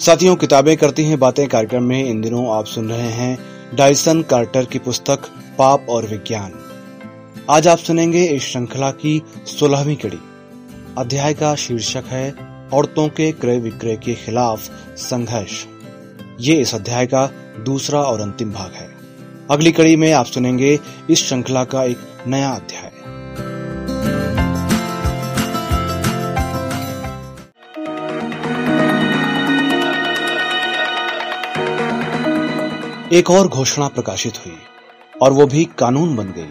साथियों, किताबें करती हैं बातें। कार्यक्रम में इन दिनों आप सुन रहे हैं डाइसन कार्टर की पुस्तक, पाप और विज्ञान। आज आप सुनेंगे इस श्रृंखला की सोलहवीं कड़ी। अध्याय का शीर्षक है, औरतों के क्रय विक्रय के खिलाफ संघर्ष। ये इस अध्याय का दूसरा और अंतिम भाग है। अगली कड़ी में आप सुनेंगे इस श्रृंखला का एक नया अध्याय। एक और घोषणा प्रकाशित हुई, और वो भी कानून बन गई,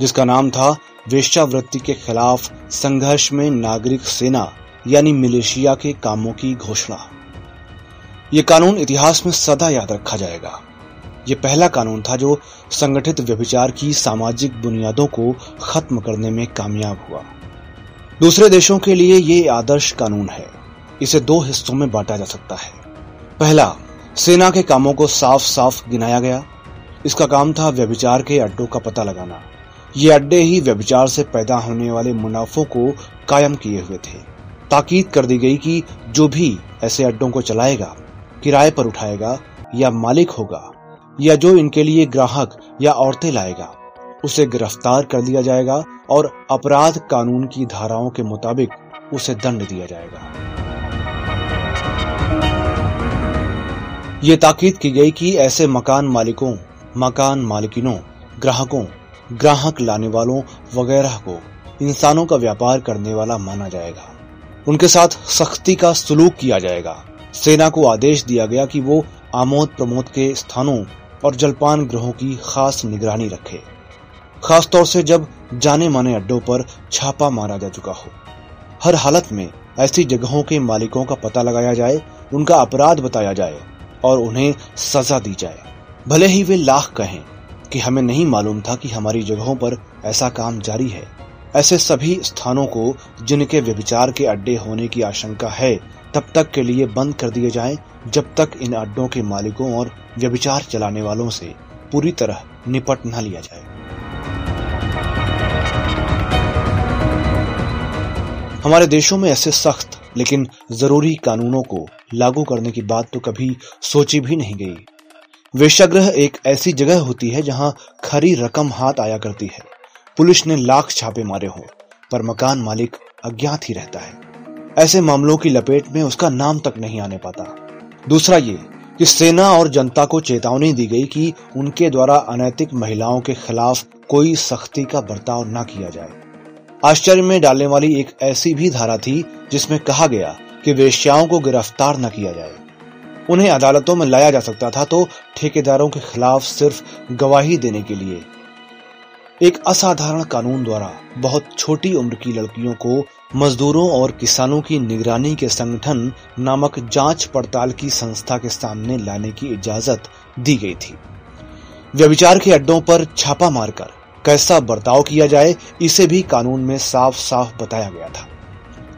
जिसका नाम था वेश्यावृत्ति के खिलाफ संघर्ष में नागरिक सेना, यानी मिलेशिया के कामों की घोषणा। ये कानून इतिहास में सदा याद रखा जाएगा। ये पहला कानून था जो संगठित व्यभिचार की सामाजिक बुनियादों को खत्म करने में कामयाब हुआ। दूसरे देशों के लिए ये आदर्श कानून है। इसे दो हिस्सों में बांटा जा सकता है। पहला सेना के कामों को साफ़ साफ़ गिनाया गया। इसका काम था व्यभिचार के अड्डों का पता लगाना। ये अड्डे ही व्यभिचार से पैदा होने वाले मुनाफों को कायम किए हुए थे। ताकीद कर दी गई कि जो भी ऐसे अड्डों को चलाएगा, किराए पर उठाएगा या मालिक होगा, या जो इनके लिए ग्राहक या औरतें लाएगा, उसे गिरफ़्तार कर लिया जाएगा और अपराध कानून की धाराओं के मुताबिक उसे दंड दिया जाएगा। ये ताकीद की गई कि ऐसे मकान मालिकों, मकान मालिकिनों, ग्राहकों, ग्राहक लाने वालों वगैरह को इंसानों का व्यापार करने वाला माना जाएगा। उनके साथ सख्ती का सुलूक किया जाएगा। सेना को आदेश दिया गया कि वो आमोद प्रमोद के स्थानों और जलपान ग्रहों की खास निगरानी रखे। खासतौर से जब जाने माने अड्डों पर छापा मारा जा चुका हो। हर हालत में ऐसी जगहों के मालिकों का पता लगाया जाए, उनका अपराध बताया जाए और उन्हें सजा दी जाए। भले ही वे लाख कहें कि हमें नहीं मालूम था कि हमारी जगहों पर ऐसा काम जारी है। ऐसे सभी स्थानों को जिनके व्यभिचार के अड्डे होने की आशंका है, तब तक के लिए बंद कर दिए जाएँ, जब तक इन अड्डों के मालिकों और व्यभिचार चलाने वालों से पूरी तरह निपट न लिया जाए। हमारे देशों में ऐसे सख्त, लेकिन ज़रूरी कानूनों को लागू करने की बात तो कभी सोची भी नहीं गई। वेश्याग्रह एक ऐसी जगह होती है जहाँ खरी रकम हाथ आया करती है। पुलिस ने लाख छापे मारे हो, पर मकान मालिक अज्ञात ही रहता है। ऐसे मामलों की लपेट में उसका नाम तक नहीं आने पाता। दूसरा ये कि सेना और जनता को चेतावनी दी गई कि उनके द्वारा अनैतिक महिलाओं के खिलाफ कोई सख्ती का बर्ताव न किया जाए। आश्चर्य में डालने वाली एक ऐसी भी धारा थी, जिसमें कहा गया कि वेश्याओं को गिरफ़्तार न किया जाए। उन्हें अदालतों में लाया जा सकता था तो ठेकेदारों के खिलाफ सिर्फ़ गवाही देने के लिए। एक असाधारण कानून द्वारा बहुत छोटी उम्र की लड़कियों को मजदूरों और किसानों की निगरानी के संगठन नामक जाँच पड़ताल की संस्था के सामने लाने की इजाज़त दी गई थी। व्यविचार के अड्डों पर छापा मारकर कैसा बर्ताव किया जाए, इसे भी कानून में साफ़ साफ़ बताया गया था।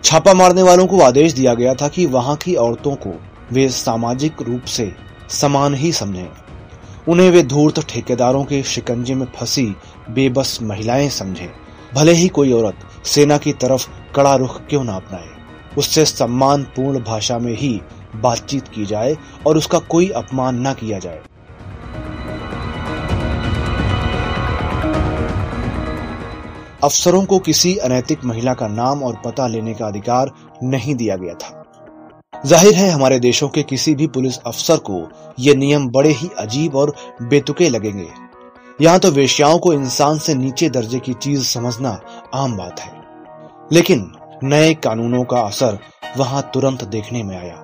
छापा मारने वालों को आदेश दिया गया था कि वहाँ की औरतों को वे सामाजिक रूप से समान ही समझें। उन्हें वे धूर्त ठेकेदारों के शिकंजे में फंसी बेबस महिलाएँ समझें। भले ही कोई औरत सेना की तरफ़ कड़ा रुख क्यों ना अपनाए, उससे सम्मान पूर्ण भाषा में ही बातचीत की जाए और उसका कोई अपमान न किया जाए। अफसरों को किसी अनैतिक महिला का नाम और पता लेने का अधिकार नहीं दिया गया था। ज़ाहिर है, हमारे देशों के किसी भी पुलिस अफसर को ये नियम बड़े ही अजीब और बेतुके लगेंगे। यहाँ तो वेश्याओं को इंसान से नीचे दर्जे की चीज़ समझना आम बात है। लेकिन नए कानूनों का असर वहाँ तुरंत देखने में आया।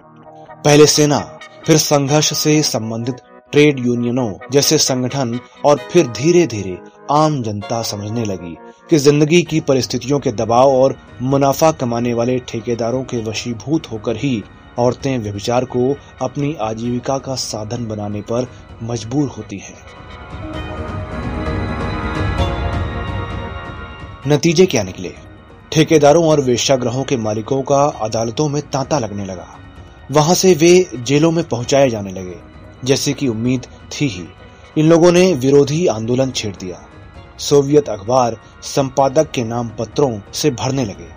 पहले सेना, फिर संघर्ष से संबंधित ट्रेड यूनियनों जैसे संगठन और फिर धीरे धीरे आम जनता समझने लगी कि ज़िंदगी की परिस्थितियों के दबाव और मुनाफा कमाने वाले ठेकेदारों के वशीभूत होकर ही औरतें व्यभिचार को अपनी आजीविका का साधन बनाने पर मजबूर होती है। नतीजे क्या निकले? ठेकेदारों और वेश्याग्रहों के मालिकों का अदालतों में तांता लगने लगा। वहाँ से वे जेलों में पहुँचाए जाने लगे, जैसे कि उम्मीद थी ही। इन लोगों ने विरोधी आंदोलन छेड़ दिया। सोवियत अखबार संपादक के नाम पत्रों से भरने लगे।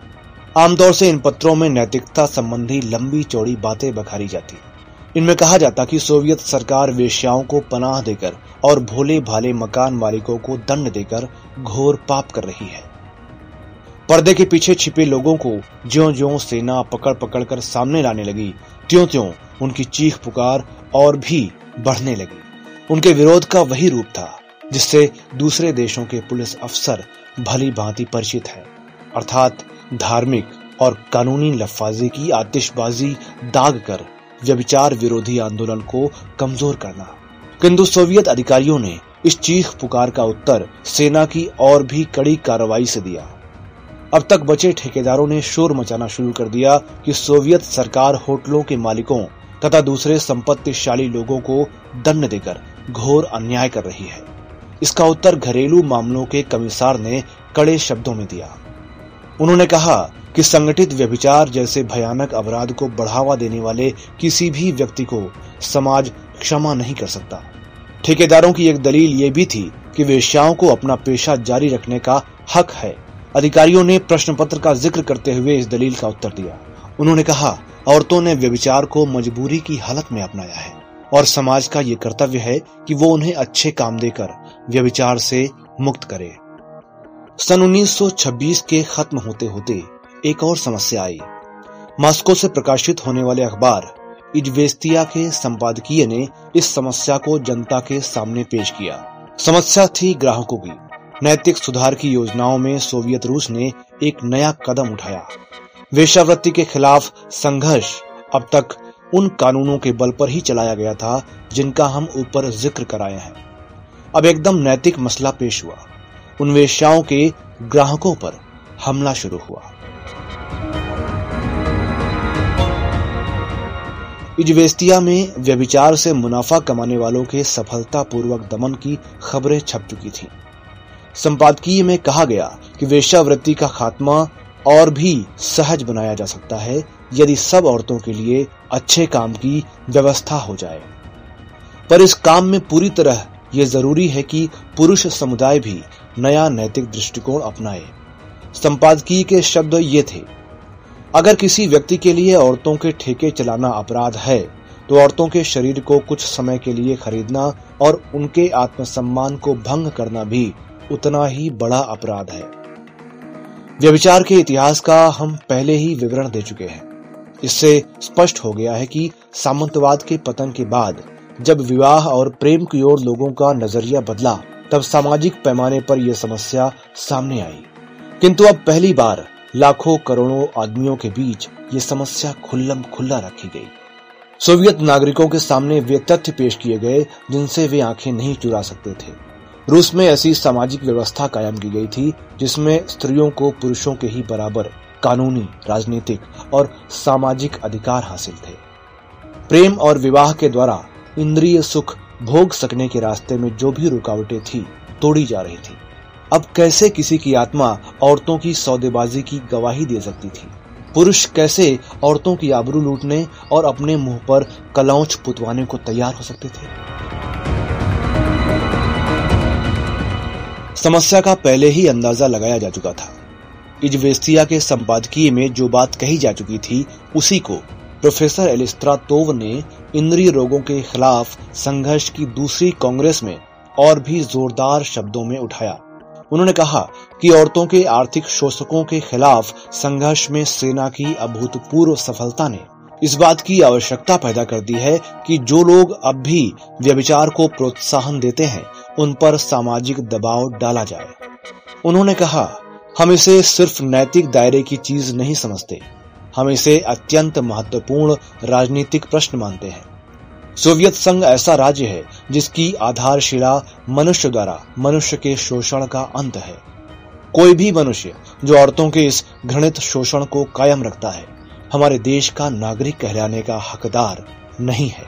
आमतौर से इन पत्रों में नैतिकता संबंधी लंबी चौड़ी बातें बखारी जाती इनमें कहा जाता कि सोवियत सरकार वेश्याओं को पनाह देकर और भोले भाले मकान मालिकों को दंड देकर घोर पाप कर रही है। पर्दे के पीछे छिपे लोगों को ज्यो ज्यो सेना पकड़ पकड़ कर सामने लाने लगी त्यों त्यों उनकी चीख पुकार और भी बढ़ने लगी। उनके विरोध का वही रूप था। जिससे दूसरे देशों के पुलिस अफसर भली भांति परिचित है। अर्थात धार्मिक और कानूनी लफाजी की आतिशबाजी दाग कर व्यभिचार विरोधी आंदोलन को कमज़ोर करना। किंतु सोवियत अधिकारियों ने इस चीख पुकार का उत्तर सेना की और भी कड़ी कार्रवाई से दिया। अब तक बचे ठेकेदारों ने शोर मचाना शुरू कर दिया कि सोवियत सरकार होटलों के मालिकों तथा दूसरे संपत्तिशाली लोगों को दंड देकर घोर अन्याय कर रही है। इसका उत्तर घरेलू मामलों के कमिश्नर ने कड़े शब्दों में दिया। उन्होंने कहा कि संगठित व्यभिचार जैसे भयानक अपराध को बढ़ावा देने वाले किसी भी व्यक्ति को समाज क्षमा नहीं कर सकता। ठेकेदारों की एक दलील ये भी थी कि वेश्याओं को अपना पेशा जारी रखने का हक है। अधिकारियों ने प्रश्न पत्र का ज़िक्र करते हुए इस दलील का उत्तर दिया। उन्होंने कहा, औरतों ने व्यभिचार को मजबूरी की हालत में अपनाया है और समाज का ये कर्तव्य है कि वो उन्हें अच्छे काम देकर व्यविचार से मुक्त करे। सन 1926 के खत्म होते होते एक और समस्या आई। मास्को से प्रकाशित होने वाले अखबार इजवेस्तिया के संपादकीय ने इस समस्या को जनता के सामने पेश किया। समस्या थी ग्राहकों की। नैतिक सुधार की योजनाओं में सोवियत रूस ने एक नया कदम उठाया। वेशावृत्ति के खिलाफ संघर्ष अब तक उन कानूनों के बल पर ही चलाया गया था जिनका हम ऊपर ज़िक्र कराए हैं। अब एकदम नैतिक मसला पेश हुआ। उन वेश्याओं के ग्राहकों पर हमला शुरू हुआ। इजवेस्तिया में व्यभिचार से मुनाफा कमाने वालों के सफलतापूर्वक दमन की खबरें छप चुकी थीं। संपादकीय में कहा गया कि वेश्यावृत्ति का खात्मा और भी सहज बनाया जा सकता है, यदि सब औरतों के लिए अच्छे काम की व्यवस्था हो जाए। पर इस काम में पूरी तरह यह ज़रूरी है कि पुरुष समुदाय भी नया नैतिक दृष्टिकोण अपनाए। संपादकीय के शब्द ये थे, अगर किसी व्यक्ति के लिए औरतों के ठेके चलाना अपराध है तो औरतों के शरीर को कुछ समय के लिए खरीदना और उनके आत्मसम्मान को भंग करना भी उतना ही बड़ा अपराध है। व्यभिचार के इतिहास का हम पहले ही विवरण दे चुके हैं। इससे स्पष्ट हो गया है कि सामंतवाद के पतन के बाद जब विवाह और प्रेम की ओर लोगों का नज़रिया बदला, तब सामाजिक पैमाने पर यह समस्या सामने आई। किंतु अब पहली बार लाखों करोड़ों आदमियों के बीच ये समस्या खुल्लम खुल्ला रखी गई। सोवियत नागरिकों के सामने वे तथ्य पेश किए गए, जिनसे वे आँखें नहीं चुरा सकते थे। रूस में ऐसी सामाजिक व्यवस्था कायम की गई थी, जिसमें स्त्रियों को पुरुषों के ही बराबर कानूनी, राजनीतिक और सामाजिक अधिकार हासिल थे। प्रेम और विवाह के द्वारा इंद्रिय सुख भोग सकने के रास्ते में जो भी रुकावटें थी, तोड़ी जा रही थी। अब कैसे किसी की आत्मा औरतों की सौदेबाजी की गवाही दे सकती थी? पुरुष कैसे औरतों की आबरू लूटने और अपने मुँह पर कलौच पुतवाने को तैयार हो सकते थे? समस्या का पहले ही अंदाज़ा लगाया जा चुका था। इजवेस्तिया के संपादकीय में जो बात कही जा चुकी थी, उसी को प्रोफेसर एलिस्त्रा तोव ने इंद्रिय रोगों के खिलाफ संघर्ष की दूसरी कांग्रेस में और भी जोरदार शब्दों में उठाया। उन्होंने कहा कि औरतों के आर्थिक शोषकों के खिलाफ संघर्ष में सेना की अभूतपूर्व सफलता ने इस बात की आवश्यकता पैदा कर दी है कि जो लोग अब भी व्यभिचार को प्रोत्साहन देते हैं, उन पर सामाजिक दबाव डाला जाए। उन्होंने कहा, हम इसे सिर्फ़ नैतिक दायरे की चीज़ नहीं समझते। हम इसे अत्यंत महत्वपूर्ण राजनीतिक प्रश्न मानते हैं। सोवियत संघ ऐसा राज्य है, जिसकी आधारशिला मनुष्य द्वारा, मनुष्य के शोषण का अंत है। कोई भी मनुष्य, जो औरतों के इस घृणित शोषण को कायम रखता है, हमारे देश का नागरिक कहलाने का हकदार नहीं है।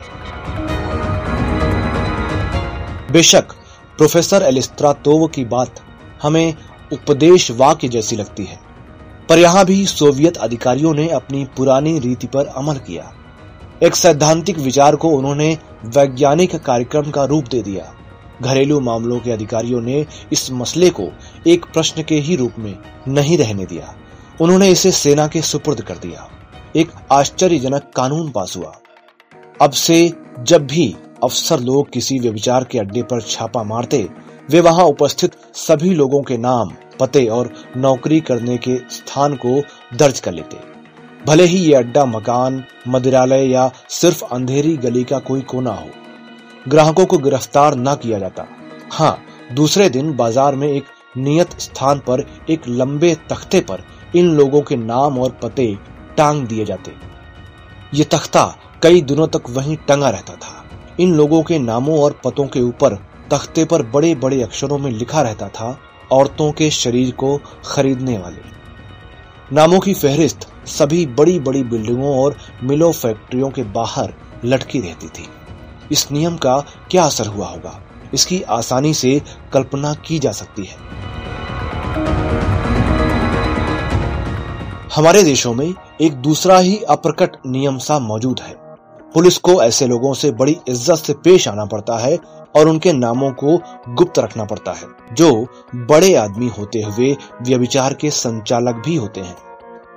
बेशक, प्रोफेसर एलिस्त्रातोव की बात हमें उपदेश वाक्य जैसी लगती है। पर यहाँ भी सोवियत अधिकारियों ने अपनी पुरानी रीति पर अमल किया। एक सैद्धांतिक विचार को उन्होंने वैज्ञानिक कार्यक्रम का रूप दे दिया। घरेलू मामलों के अधिकारियों ने इस मसले को एक प्रश्न के ही रूप में नहीं रहने दिया। उन्होंने इसे सेना के सुपुर्द कर दिया। एक आश्चर्यजनक कानून पास हुआ। अब से जब भी अफसर लोग किसी व्यविचार के अड्डे पर छापा मारते वे वहाँ उपस्थित सभी लोगों के नाम, पते और नौकरी करने के स्थान को दर्ज कर लेते। भले ही ये अड्डा मकान, मदिरालय या सिर्फ़ अंधेरी गली का कोई कोना हो, ग्राहकों को गिरफ़्तार न किया जाता। हाँ दूसरे दिन बाज़ार में एक नियत स्थान पर, एक लंबे तख्ते पर इन लोगों के नाम और पते टांग दिए जाते। ये तख्ता कई दिनों तक वहीं टंगा रहता था। इन लोगों के नामों और पतों के ऊपर तख्ते पर बड़े बड़े अक्षरों में लिखा रहता था, औरतों के शरीर को खरीदने वाले। नामों की फहरिस्त सभी बड़ी बड़ी बिल्डिंगों और मिलो फैक्ट्रियों के बाहर लटकी रहती थी। इस नियम का क्या असर हुआ होगा? इसकी आसानी से कल्पना की जा सकती है। हमारे देशों में एक दूसरा ही अप्रकट नियम सा मौजूद है। पुलिस को ऐसे लोगों से बड़ी इज़्ज़त से पेश आना पड़ता है और उनके नामों को गुप्त रखना पड़ता है, जो बड़े आदमी होते हुए व्यविचार के संचालक भी होते हैं।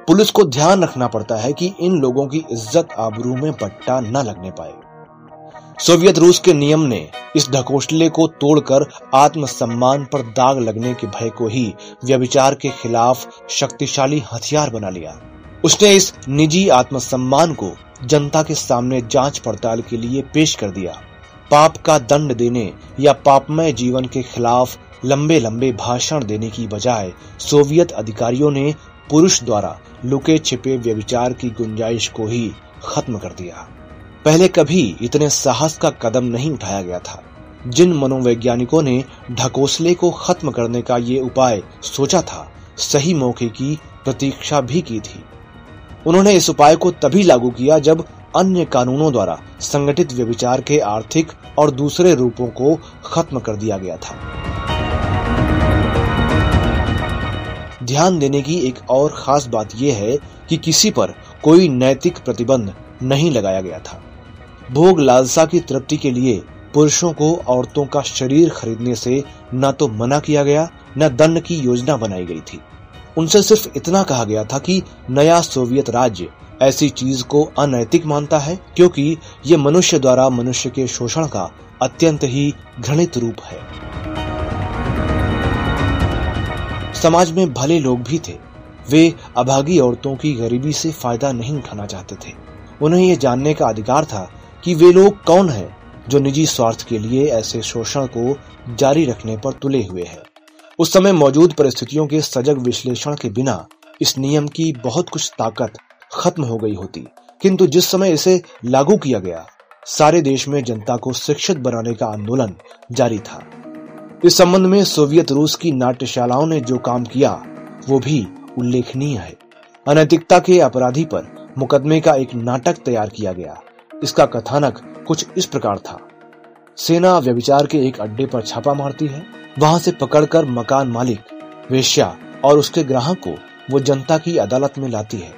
पुलिस को ध्यान रखना पड़ता है कि इन लोगों की इज़्ज़त आबरू में बट्टा न लगने पाए। सोवियत रूस के नियम ने इस ढकोसले को तोड़कर आत्मसम्मान पर दाग लगने के भय को ही व्यविचार के खिलाफ शक्तिशाली हथियार बना लिया। उसने इस निजी आत्मसम्मान को जनता के सामने जाँच पड़ताल के लिए पेश कर दिया। पाप का दंड देने या पापमय जीवन के खिलाफ लंबे लंबे भाषण देने की बजाय सोवियत अधिकारियों ने पुरुष द्वारा लुके छिपे व्यविचार की गुंजाइश को ही खत्म कर दिया। पहले कभी इतने साहस का कदम नहीं उठाया गया था। जिन मनोवैज्ञानिकों ने ढकोसले को खत्म करने का ये उपाय सोचा था, सही मौके की प्रतीक्षा भी की थी। उन्होंने इस उपाय को तभी लागू किया जब अन्य कानूनों द्वारा संगठित व्यभिचार के आर्थिक और दूसरे रूपों को खत्म कर दिया गया था। ध्यान देने की एक और खास बात यह है कि किसी पर कोई नैतिक प्रतिबंध नहीं लगाया गया था। भोग लालसा की तृप्ति के लिए पुरुषों को औरतों का शरीर खरीदने से न तो मना किया गया, न दंड की योजना बनाई गई थी। उनसे सिर्फ़ इतना कहा गया था कि नया सोवियत राज्य ऐसी चीज़ को अनैतिक मानता है, क्योंकि ये मनुष्य द्वारा मनुष्य के शोषण का अत्यंत ही घृणित रूप है। समाज में भले लोग भी थे, वे अभागी औरतों की गरीबी से फ़ायदा नहीं उठाना चाहते थे। उन्हें यह जानने का अधिकार था कि वे लोग कौन हैं जो निजी स्वार्थ के लिए ऐसे शोषण को जारी रखने पर तुले हुए हैं। उस समय मौजूद परिस्थितियों के सजग विश्लेषण के बिना इस नियम की बहुत कुछ ताकत खत्म हो गई होती। किंतु जिस समय इसे लागू किया गया, सारे देश में जनता को शिक्षित बनाने का आंदोलन जारी था। इस संबंध में सोवियत रूस की नाट्यशालाओं ने जो काम किया, वो भी उल्लेखनीय है। अनैतिकता के अपराधी पर मुकदमे का एक नाटक तैयार किया गया। इसका कथानक कुछ इस प्रकार था। सेना व्यभिचार के एक अड्डे पर छापा मारती है वहाँ से पकड़कर मकान मालिक, वेश्या और उसके ग्राहक को वो जनता की अदालत में लाती है।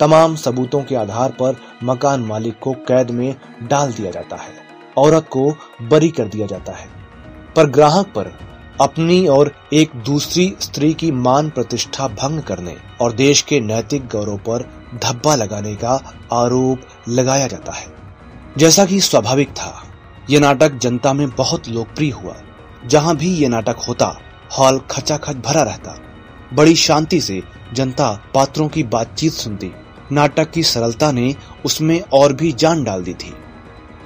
तमाम सबूतों के आधार पर मकान मालिक को कैद में डाल दिया जाता है, औरत को बरी कर दिया जाता है। पर ग्राहक पर अपनी और एक दूसरी स्त्री की मान प्रतिष्ठा भंग करने और देश के नैतिक गौरव पर धब्बा लगाने का आरोप लगाया जाता है। जैसा कि स्वाभाविक था यह नाटक जनता में बहुत लोकप्रिय हुआ। जहाँ भी ये नाटक होता, हॉल खचाखच भरा रहता। बड़ी शांति से जनता पात्रों की बातचीत सुनती। नाटक की सरलता ने उसमें और भी जान डाल दी थी।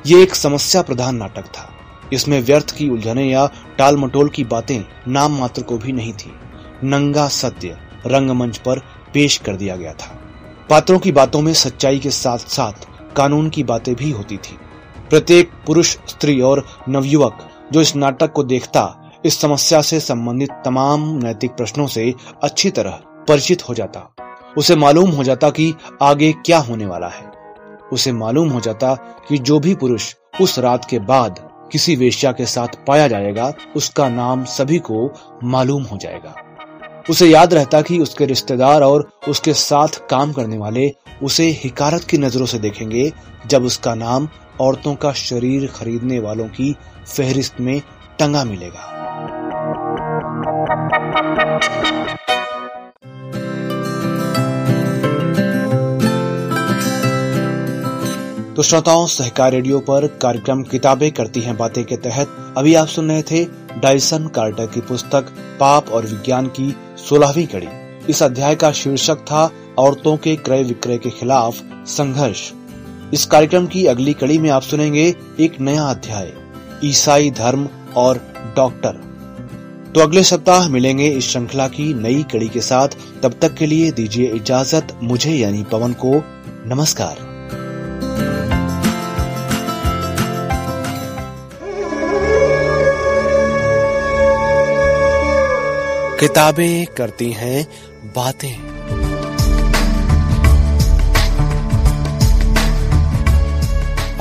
ये एक समस्या प्रधान नाटक था। इसमें व्यर्थ की उलझने या टाल मटोल की बातें नाम मात्र को भी नहीं थी। नंगा सत्य रंगमंच पर पेश कर दिया गया था। पात्रों की बातों में सच्चाई के साथ साथ कानून की बातें भी होती थी। प्रत्येक पुरुष, स्त्री और नवयुवक जो इस नाटक को देखता, इस समस्या से संबंधित तमाम नैतिक प्रश्नों से अच्छी तरह परिचित हो जाता। उसे मालूम हो जाता कि आगे क्या होने वाला है। उसे मालूम हो जाता कि जो भी पुरुष उस रात के बाद किसी वेश्या के साथ पाया जाएगा, उसका नाम सभी को मालूम हो जाएगा। उसे याद रहता कि उसके रिश्तेदार और उसके साथ काम करने वाले उसे हिकारत की नज़रों से देखेंगे, जब उसका नाम औरतों का शरीर खरीदने वालों की फहरिस्त में टंगा मिलेगा। तो श्रोताओं, सहकार रेडियो पर कार्यक्रम किताबें करती हैं बातें के तहत। अभी आप सुन रहे थे डाइसन कार्टर की पुस्तक, पाप और विज्ञान की सोलहवीं कड़ी। इस अध्याय का शीर्षक था, औरतों के क्रय विक्रय के खिलाफ संघर्ष। इस कार्यक्रम की अगली कड़ी में आप सुनेंगे एक नया अध्याय, ईसाई धर्म और डॉक्टर। तो अगले सप्ताह मिलेंगे इस श्रृंखला की नई कड़ी के साथ। तब तक के लिए दीजिए इजाज़त, मुझे यानी पवन को नमस्कार। किताबें करती हैं, बातें।